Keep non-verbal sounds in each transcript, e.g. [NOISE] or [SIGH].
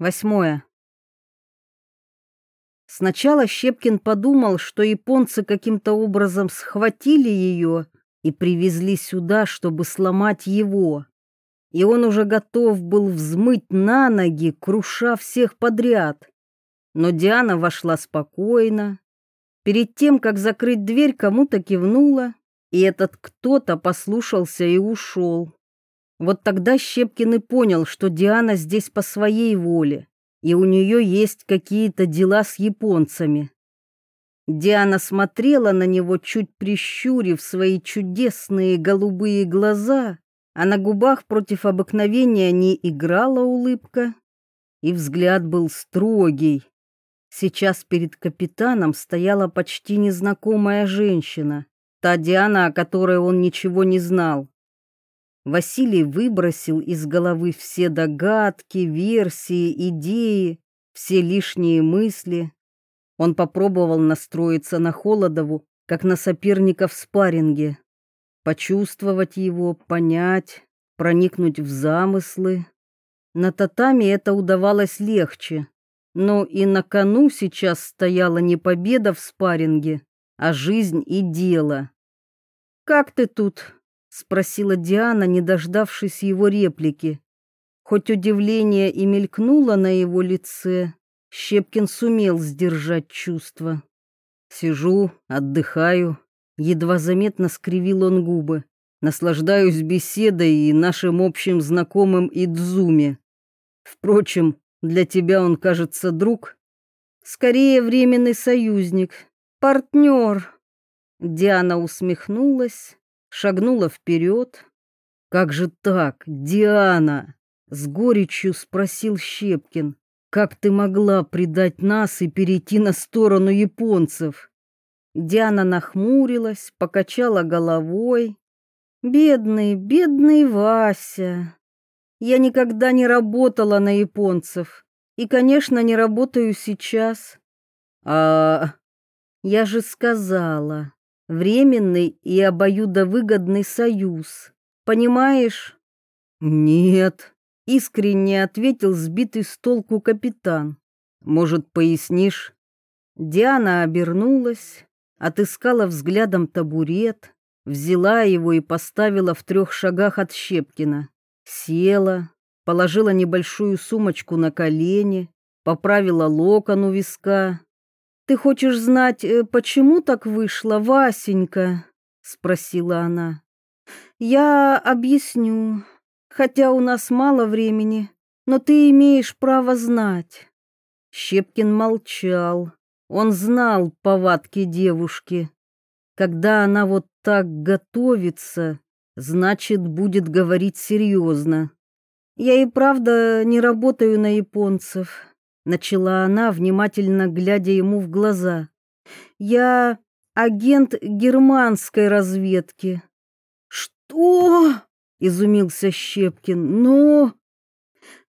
Восьмое. Сначала Щепкин подумал, что японцы каким-то образом схватили ее и привезли сюда, чтобы сломать его. И он уже готов был взмыть на ноги, круша всех подряд. Но Диана вошла спокойно. Перед тем, как закрыть дверь, кому-то кивнула, и этот кто-то послушался и ушел. Вот тогда Щепкин и понял, что Диана здесь по своей воле, и у нее есть какие-то дела с японцами. Диана смотрела на него, чуть прищурив свои чудесные голубые глаза, а на губах против обыкновения не играла улыбка, и взгляд был строгий. Сейчас перед капитаном стояла почти незнакомая женщина, та Диана, о которой он ничего не знал. Василий выбросил из головы все догадки, версии, идеи, все лишние мысли. Он попробовал настроиться на Холодову, как на соперника в спарринге. Почувствовать его, понять, проникнуть в замыслы. На татами это удавалось легче. Но и на кону сейчас стояла не победа в спарринге, а жизнь и дело. «Как ты тут?» — спросила Диана, не дождавшись его реплики. Хоть удивление и мелькнуло на его лице, Щепкин сумел сдержать чувства. «Сижу, отдыхаю», — едва заметно скривил он губы. «Наслаждаюсь беседой и нашим общим знакомым Идзуми. Впрочем, для тебя он, кажется, друг. Скорее, временный союзник, партнер». Диана усмехнулась шагнула вперед. «Как же так, Диана?» — с горечью спросил Щепкин. «Как ты могла предать нас и перейти на сторону японцев?» Диана нахмурилась, покачала головой. «Бедный, бедный Вася! Я никогда не работала на японцев и, конечно, не работаю сейчас. А я же сказала, временный и обоюдовыгодный союз. Понимаешь? Нет, искренне ответил сбитый с толку капитан. Может, пояснишь? Диана обернулась, отыскала взглядом табурет, взяла его и поставила в трех шагах от Щепкина. Села, положила небольшую сумочку на колени, поправила локон у виска, «Ты хочешь знать, э, почему так вышло, Васенька?» — спросила она. «Я объясню, хотя у нас мало времени, но ты имеешь право знать». Щепкин молчал. Он знал повадки девушки. Когда она вот так готовится, значит, будет говорить серьезно. Я и правда не работаю на японцев начала она, внимательно глядя ему в глаза. Я агент германской разведки. Что? изумился Щепкин. Но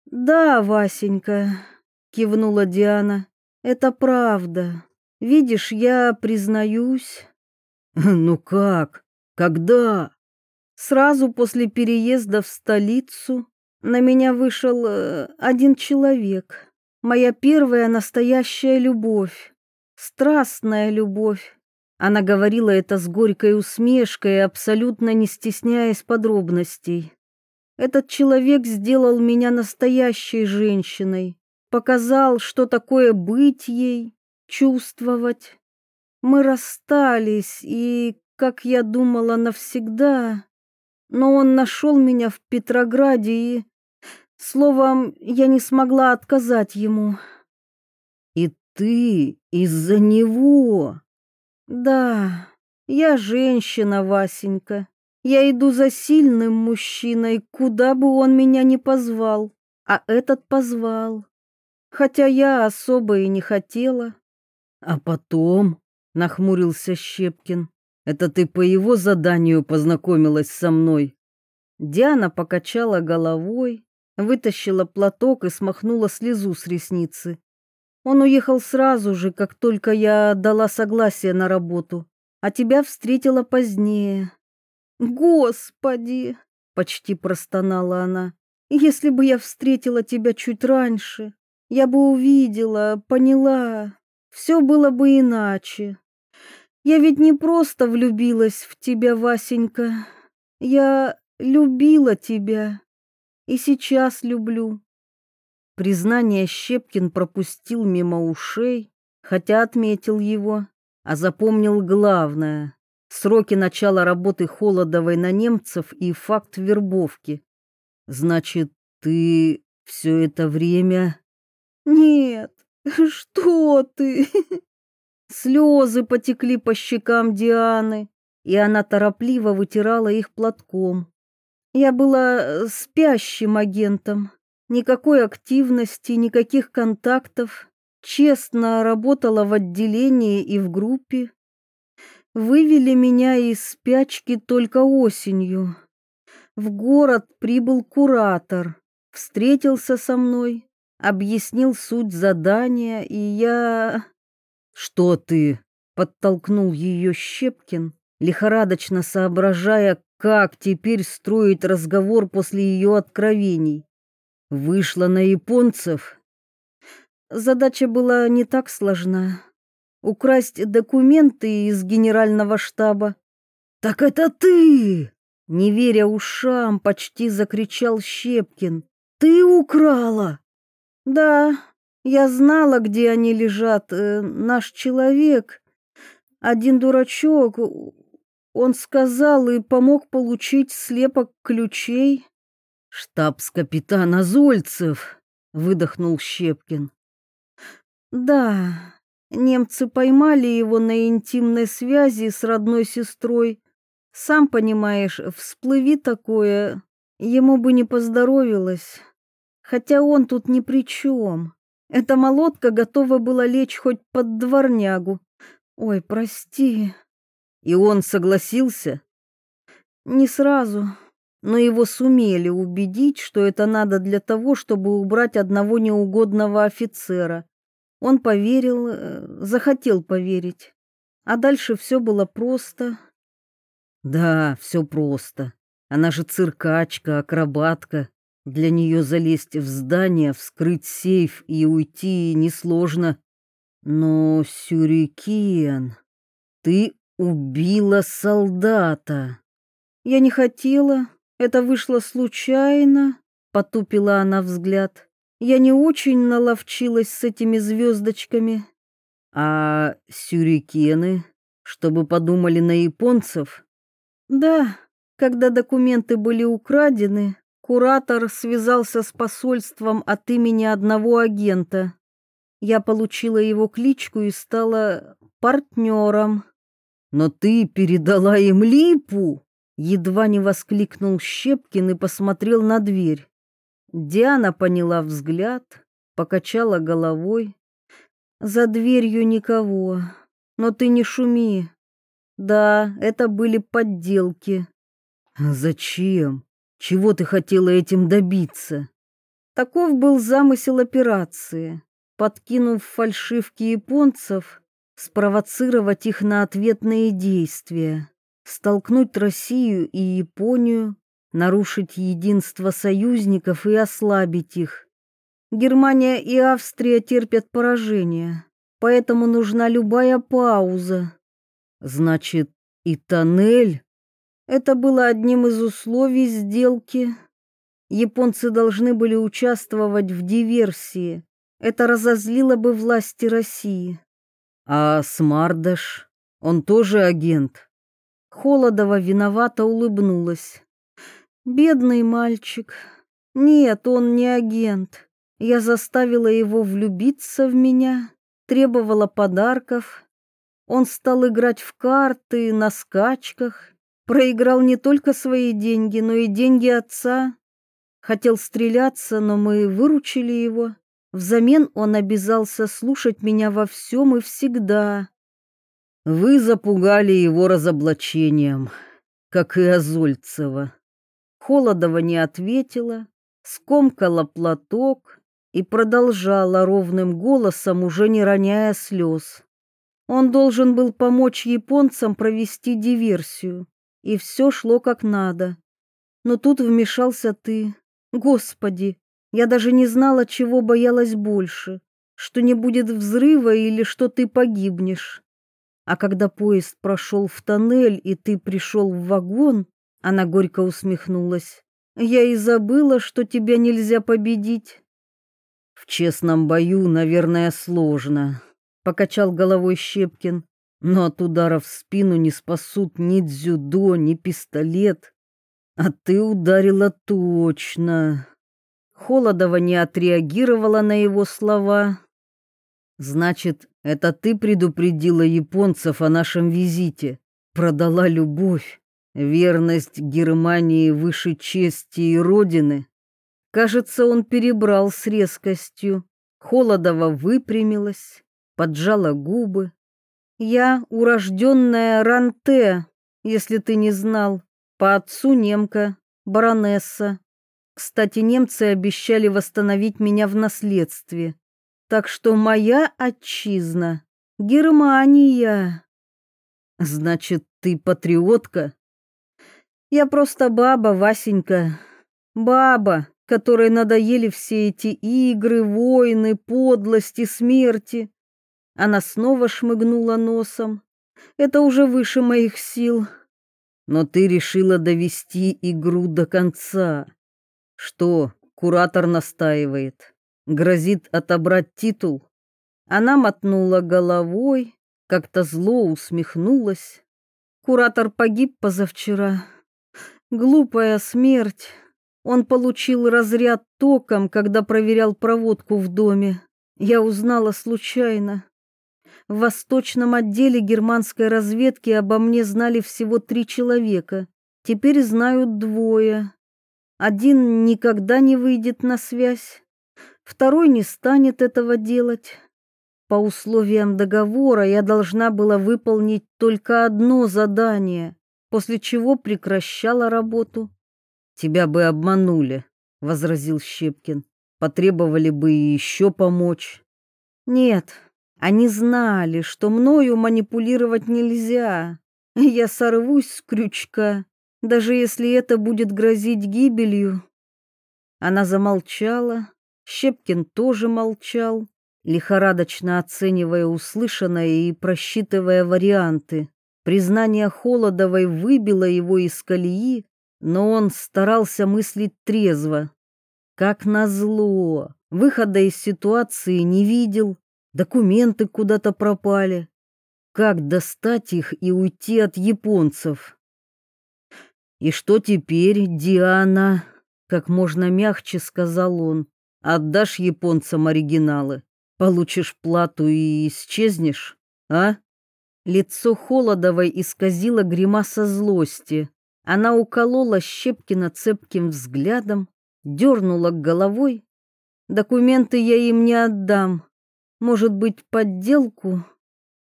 Да, Васенька, кивнула Диана. Это правда. Видишь, я признаюсь. [LAUGHS] Ну как? Когда? Сразу после переезда в столицу на меня вышел э, один человек. Моя первая настоящая любовь, страстная любовь. Она говорила это с горькой усмешкой, абсолютно не стесняясь подробностей. Этот человек сделал меня настоящей женщиной, показал, что такое быть ей, чувствовать. Мы расстались, и, как я думала, навсегда. Но он нашел меня в Петрограде и Словом, я не смогла отказать ему. И ты из-за него? Да, я женщина, Васенька. Я иду за сильным мужчиной, куда бы он меня ни позвал. А этот позвал. Хотя я особо и не хотела. А потом, нахмурился Щепкин, это ты по его заданию познакомилась со мной. Диана покачала головой, вытащила платок и смахнула слезу с ресницы. Он уехал сразу же, как только я дала согласие на работу, а тебя встретила позднее. Господи, почти простонала она. Если бы я встретила тебя чуть раньше, я бы увидела, поняла, все было бы иначе. Я ведь не просто влюбилась в тебя, Васенька. Я любила тебя и сейчас люблю. Признание Щепкин пропустил мимо ушей, хотя отметил его, а запомнил главное — сроки начала работы Холодовой на немцев и факт вербовки. Значит, ты все это время... Нет, что ты? [LAUGHS] Слезы потекли по щекам Дианы, и она торопливо вытирала их платком. Я была э, спящим агентом. Никакой активности, никаких контактов. Честно работала в отделении и в группе. Вывели меня из спячки только осенью. В город прибыл куратор, встретился со мной, объяснил суть задания, и я... «Что ты?» — подтолкнул ее Щепкин, лихорадочно соображая, как теперь строить разговор после ее откровений. Вышла на японцев. Задача была не так сложна. Украсть документы из генерального штаба. «Так это ты!» Не веря ушам, почти закричал Щепкин. «Ты украла!» «Да, я знала, где они лежат. Э, наш человек, один дурачок, он сказал и помог получить слепок ключей. Штабс-капитан Азольцев, выдохнул Щепкин. Да, немцы поймали его на интимной связи с родной сестрой. Сам понимаешь, всплыви такое, ему бы не поздоровилось. Хотя он тут ни при чем. Эта молотка готова была лечь хоть под дворнягу. Ой, прости. И он согласился? Не сразу, но его сумели убедить, что это надо для того, чтобы убрать одного неугодного офицера. Он поверил, э, захотел поверить. А дальше все было просто. Да, все просто. Она же циркачка, акробатка. Для нее залезть в здание, вскрыть сейф и уйти несложно. Но, Сюрикен, ты убила солдата. Я не хотела, это вышло случайно, потупила она взгляд. Я не очень наловчилась с этими звездочками. А сюрикены, чтобы подумали на японцев? Да, когда документы были украдены, Куратор связался с посольством от имени одного агента. Я получила его кличку и стала партнером. «Но ты передала им липу!» Едва не воскликнул Щепкин и посмотрел на дверь. Диана поняла взгляд, покачала головой. «За дверью никого, но ты не шуми. Да, это были подделки». «Зачем?» Чего ты хотела этим добиться? Таков был замысел операции. Подкинув фальшивки японцев, спровоцировать их на ответные действия, столкнуть Россию и Японию, нарушить единство союзников и ослабить их. Германия и Австрия терпят поражение, поэтому нужна любая пауза. Значит, и тоннель это было одним из условий сделки. Японцы должны были участвовать в диверсии. Это разозлило бы власти России. А Смардаш, он тоже агент. Холодова виновато улыбнулась. Бедный мальчик. Нет, он не агент. Я заставила его влюбиться в меня, требовала подарков. Он стал играть в карты на скачках Проиграл не только свои деньги, но и деньги отца. Хотел стреляться, но мы выручили его. Взамен он обязался слушать меня во всем и всегда. Вы запугали его разоблачением, как и Азольцева. Холодова не ответила, скомкала платок и продолжала ровным голосом, уже не роняя слез. Он должен был помочь японцам провести диверсию и все шло как надо. Но тут вмешался ты. Господи, Я даже не знала, чего боялась больше, что не будет взрыва или что ты погибнешь. А когда поезд прошел в тоннель, и ты пришел в вагон, она горько усмехнулась. Я и забыла, что тебя нельзя победить. В честном бою, наверное, сложно, покачал головой Щепкин. Но от удара в спину не спасут ни дзюдо, ни пистолет. А ты ударила точно. Холодова не отреагировала на его слова. Значит, это ты предупредила японцев о нашем визите, продала любовь, верность Германии выше чести и родины. Кажется, он перебрал с резкостью. Холодова выпрямилась, поджала губы. Я урожденная Ранте, если ты не знал, по отцу немка, баронесса. Кстати, немцы обещали восстановить меня в наследстве. Так что моя отчизна — Германия. Значит, ты патриотка? Я просто баба, Васенька. Баба, которой надоели все эти игры, войны, подлости, смерти. Она снова шмыгнула носом. Это уже выше моих сил. Но ты решила довести игру до конца. Что, куратор настаивает? грозит отобрать титул. Она мотнула головой, как-то зло усмехнулась. Куратор погиб позавчера. Глупая смерть. Он получил разряд током, когда проверял проводку в доме. Я узнала случайно. В восточном отделе германской разведки обо мне знали всего три человека. Теперь знают двое. Один никогда не выйдет на связь, Второй не станет этого делать. По условиям договора я должна была выполнить только одно задание, после чего прекращала работу. Тебя бы обманули, возразил Щепкин. Потребовали бы еще помочь. Нет, они знали, что мною манипулировать нельзя. Я сорвусь с крючка, даже если это будет грозить гибелью. Она замолчала, Щепкин тоже молчал, лихорадочно оценивая услышанное и просчитывая варианты. Признание Холодовой выбило его из колеи, но он старался мыслить трезво. Как назло, выхода из ситуации не видел, документы куда-то пропали. Как достать их и уйти от японцев? «И что теперь, Диана?» — как можно мягче сказал он. Отдашь японцам оригиналы, получишь плату и исчезнешь, а? Лицо Холодовой исказило гримаса злости. Она уколола Щепкина цепким взглядом, дернула головой. Документы я им не отдам. Может быть, подделку?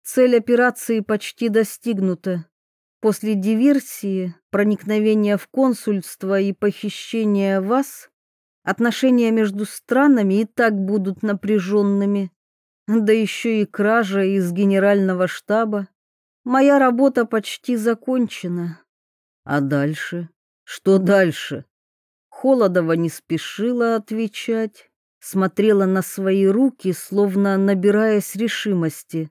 Цель операции почти достигнута. После диверсии, проникновения в консульство и похищения вас Отношения между странами и так будут напряженными. Да еще и кража из генерального штаба. Моя работа почти закончена. А дальше? Что дальше? Холодова не спешила отвечать, смотрела на свои руки, словно набираясь решимости.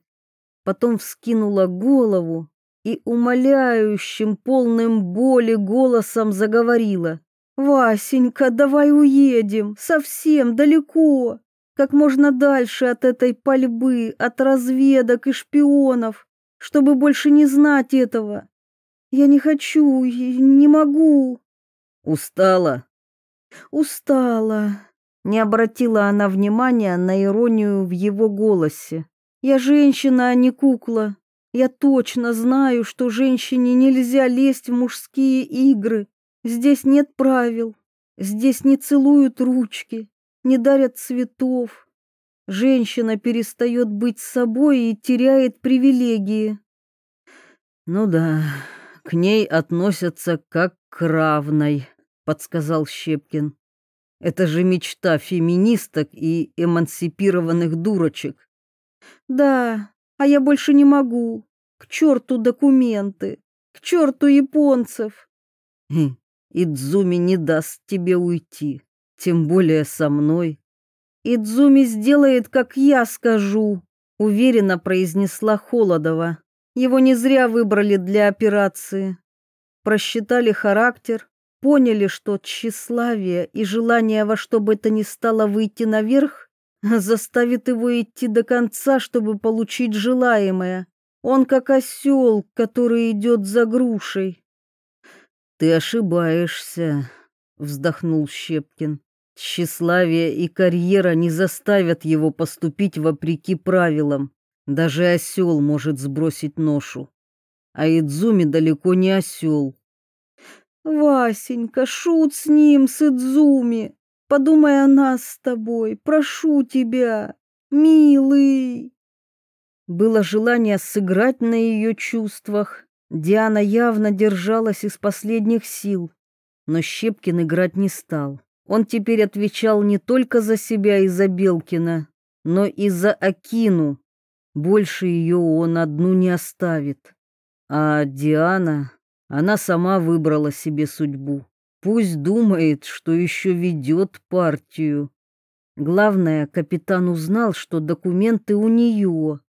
Потом вскинула голову и умоляющим, полным боли голосом заговорила. «Васенька, давай уедем, совсем далеко, как можно дальше от этой пальбы, от разведок и шпионов, чтобы больше не знать этого. Я не хочу, не могу». «Устала?» «Устала», — не обратила она внимания на иронию в его голосе. «Я женщина, а не кукла. Я точно знаю, что женщине нельзя лезть в мужские игры, Здесь нет правил, здесь не целуют ручки, не дарят цветов. Женщина перестает быть собой и теряет привилегии. Ну да, к ней относятся как к равной, подсказал Щепкин. Это же мечта феминисток и эмансипированных дурочек. Да, а я больше не могу. К черту документы, к черту японцев. Хм, Идзуми не даст тебе уйти. тем более со мной. Идзуми сделает, как я скажу, уверенно произнесла Холодова. Его не зря выбрали для операции. Просчитали характер, поняли, что тщеславие и желание во что бы то ни стало выйти наверх заставит его идти до конца, чтобы получить желаемое. Он как осел, который идет за грушей. «Ты ошибаешься», — вздохнул Щепкин. «Тщеславие и карьера не заставят его поступить вопреки правилам. Даже осел может сбросить ношу. А Идзуми далеко не осел». «Васенька, шут с ним, с Идзуми. Подумай о нас с тобой, прошу тебя, милый». Было желание сыграть на ее чувствах. Диана явно держалась из последних сил. Но Щепкин играть не стал. Он теперь отвечал не только за себя и за Белкина, но и за Акину. Больше ее он одну не оставит. А Диана, она сама выбрала себе судьбу. Пусть думает, что еще ведет партию. Главное, капитан узнал, что документы у нее,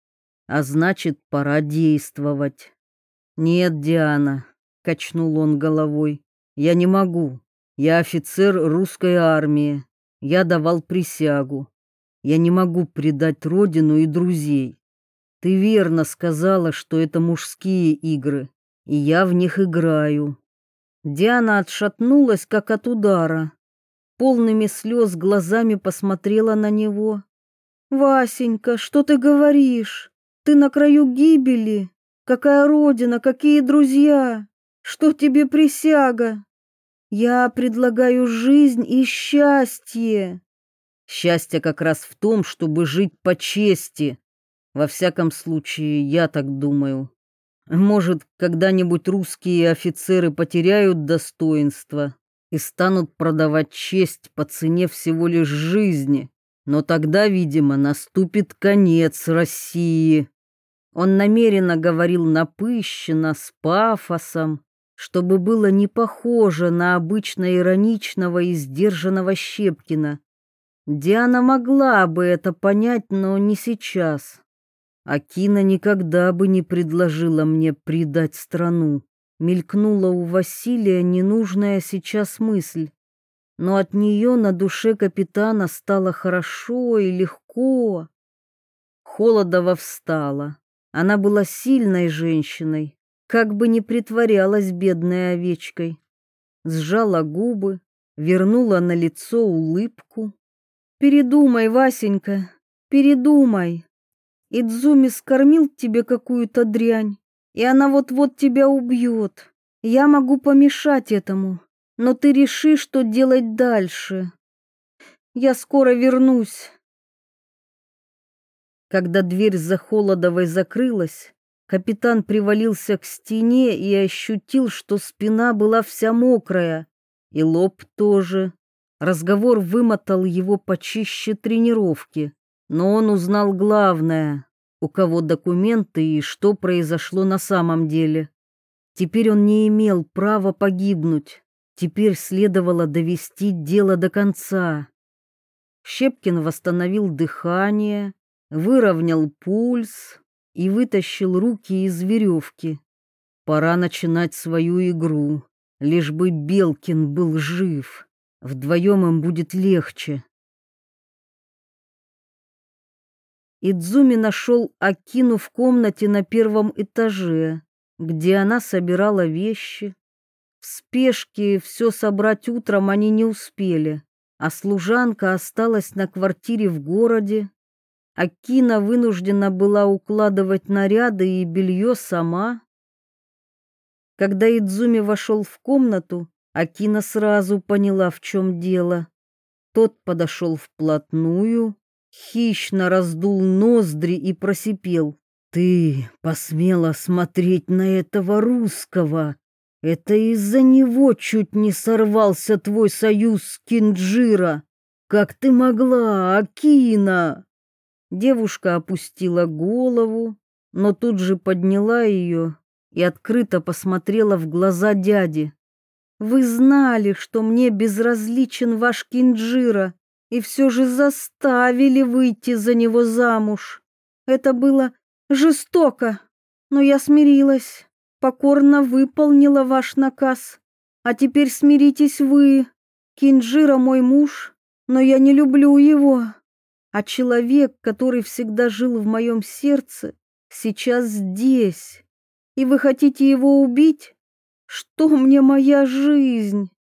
а значит, пора действовать. Нет, Диана, качнул он головой. Я не могу. Я офицер русской армии. Я давал присягу. Я не могу предать родину и друзей. Ты верно сказала, что это мужские игры, и я в них играю. Диана отшатнулась, как от удара. Полными слез глазами посмотрела на него. «Васенька, что ты говоришь? Ты на краю гибели. Какая родина, какие друзья? Что тебе присяга? Я предлагаю жизнь и счастье. Счастье как раз в том, чтобы жить по чести. Во всяком случае, я так думаю. Может, когда-нибудь русские офицеры потеряют достоинство и станут продавать честь по цене всего лишь жизни. Но тогда, видимо, наступит конец России. Он намеренно говорил напыщенно, с пафосом, чтобы было не похоже на обычно ироничного и сдержанного Щепкина. Диана могла бы это понять, но не сейчас. Акина никогда бы не предложила мне предать страну. Мелькнула у Василия ненужная сейчас мысль. Но от нее на душе капитана стало хорошо и легко. Холодова встала. Она была сильной женщиной, как бы ни притворялась бедной овечкой. Сжала губы, вернула на лицо улыбку. «Передумай, Васенька, передумай. Идзуми скормил тебе какую-то дрянь, и она вот-вот тебя убьет. Я могу помешать этому, но ты реши, что делать дальше. Я скоро вернусь». Когда дверь за Холодовой закрылась, капитан привалился к стене и ощутил, что спина была вся мокрая, и лоб тоже. Разговор вымотал его почище тренировки, но он узнал главное, у кого документы и что произошло на самом деле. Теперь он не имел права погибнуть, теперь следовало довести дело до конца. Щепкин восстановил дыхание, выровнял пульс и вытащил руки из веревки. Пора начинать свою игру, лишь бы Белкин был жив. Вдвоем им будет легче. Идзуми нашел Акину в комнате на первом этаже, где она собирала вещи. В спешке все собрать утром они не успели, а служанка осталась на квартире в городе. Акина вынуждена была укладывать наряды и белье сама. Когда Идзуми вошел в комнату, Акина сразу поняла, в чем дело. Тот подошел вплотную, хищно раздул ноздри и просипел. «Ты посмела смотреть на этого русского? Это из-за него чуть не сорвался твой союз с Кинджира. Как ты могла, Акина?» Девушка опустила голову, но тут же подняла ее и открыто посмотрела в глаза дяди. Вы знали, что мне безразличен ваш Кинджира, и все же заставили выйти за него замуж. Это было жестоко, но я смирилась, покорно выполнила ваш наказ. А теперь смиритесь вы. Кинджира мой муж, но я не люблю его. А человек, который всегда жил в моем сердце, сейчас здесь. И вы хотите его убить? Что мне моя жизнь?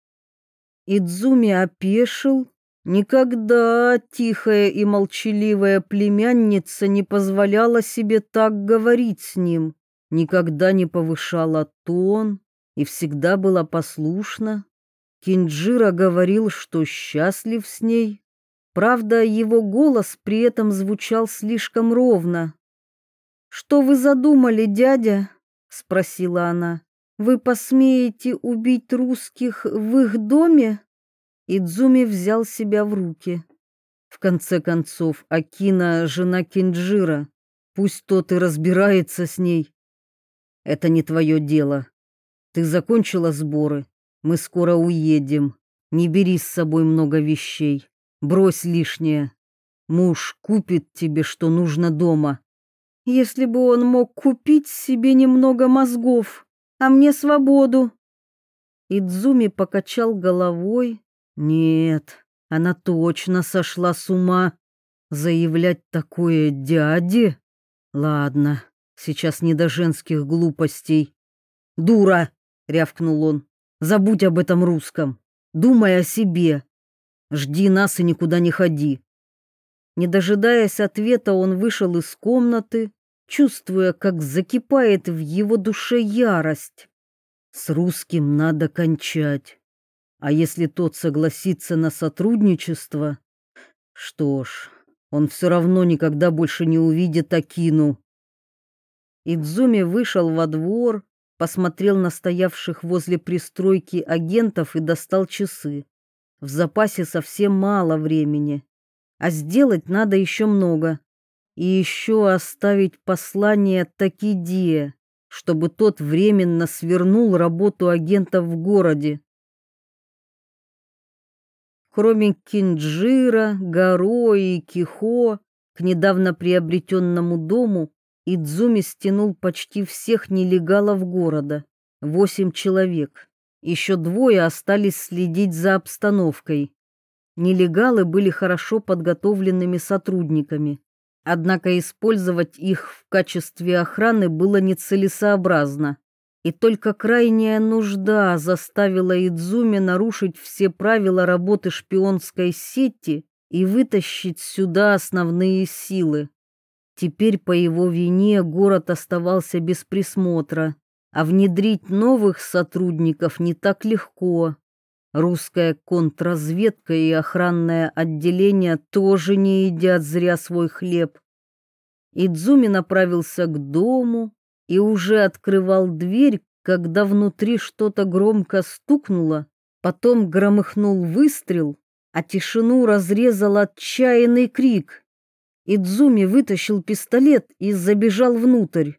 Идзуми опешил. Никогда тихая и молчаливая племянница не позволяла себе так говорить с ним, никогда не повышала тон и всегда была послушна. Кинджира говорил, что счастлив с ней. Правда, его голос при этом звучал слишком ровно. «Что вы задумали, дядя?» — спросила она. Вы посмеете убить русских в их доме? Идзуми взял себя в руки. В конце концов, Акина — жена Кинджира. Пусть тот и разбирается с ней. Это не твое дело. Ты закончила сборы. Мы скоро уедем. Не бери с собой много вещей. Брось лишнее. Муж купит тебе, что нужно дома. Если бы он мог купить себе немного мозгов, а мне свободу. Идзуми покачал головой. Нет, она точно сошла с ума. Заявлять такое дяде? Ладно, сейчас не до женских глупостей. Дура, рявкнул он. Забудь об этом русском. Думай о себе. Жди нас и никуда не ходи. Не дожидаясь ответа, он вышел из комнаты, чувствуя, как закипает в его душе ярость. С русским надо кончать. А если тот согласится на сотрудничество, что ж, он все равно никогда больше не увидит Акину. Идзуми вышел во двор, посмотрел на стоявших возле пристройки агентов и достал часы. В запасе совсем мало времени, а сделать надо еще много и еще оставить послание Такиде, чтобы тот временно свернул работу агента в городе. Кроме Кинджира, Гаро и Кихо, к недавно приобретенному дому Идзуми стянул почти всех нелегалов города, восемь человек. Еще двое остались следить за обстановкой. Нелегалы были хорошо подготовленными сотрудниками, Однако использовать их в качестве охраны было нецелесообразно. И только крайняя нужда заставила Идзуми нарушить все правила работы шпионской сети и вытащить сюда основные силы. Теперь по его вине город оставался без присмотра, а внедрить новых сотрудников не так легко. Русская контрразведка и охранное отделение тоже не едят зря свой хлеб. Идзуми направился к дому и уже открывал дверь, когда внутри что-то громко стукнуло, потом громыхнул выстрел, а тишину разрезал отчаянный крик. Идзуми вытащил пистолет и забежал внутрь.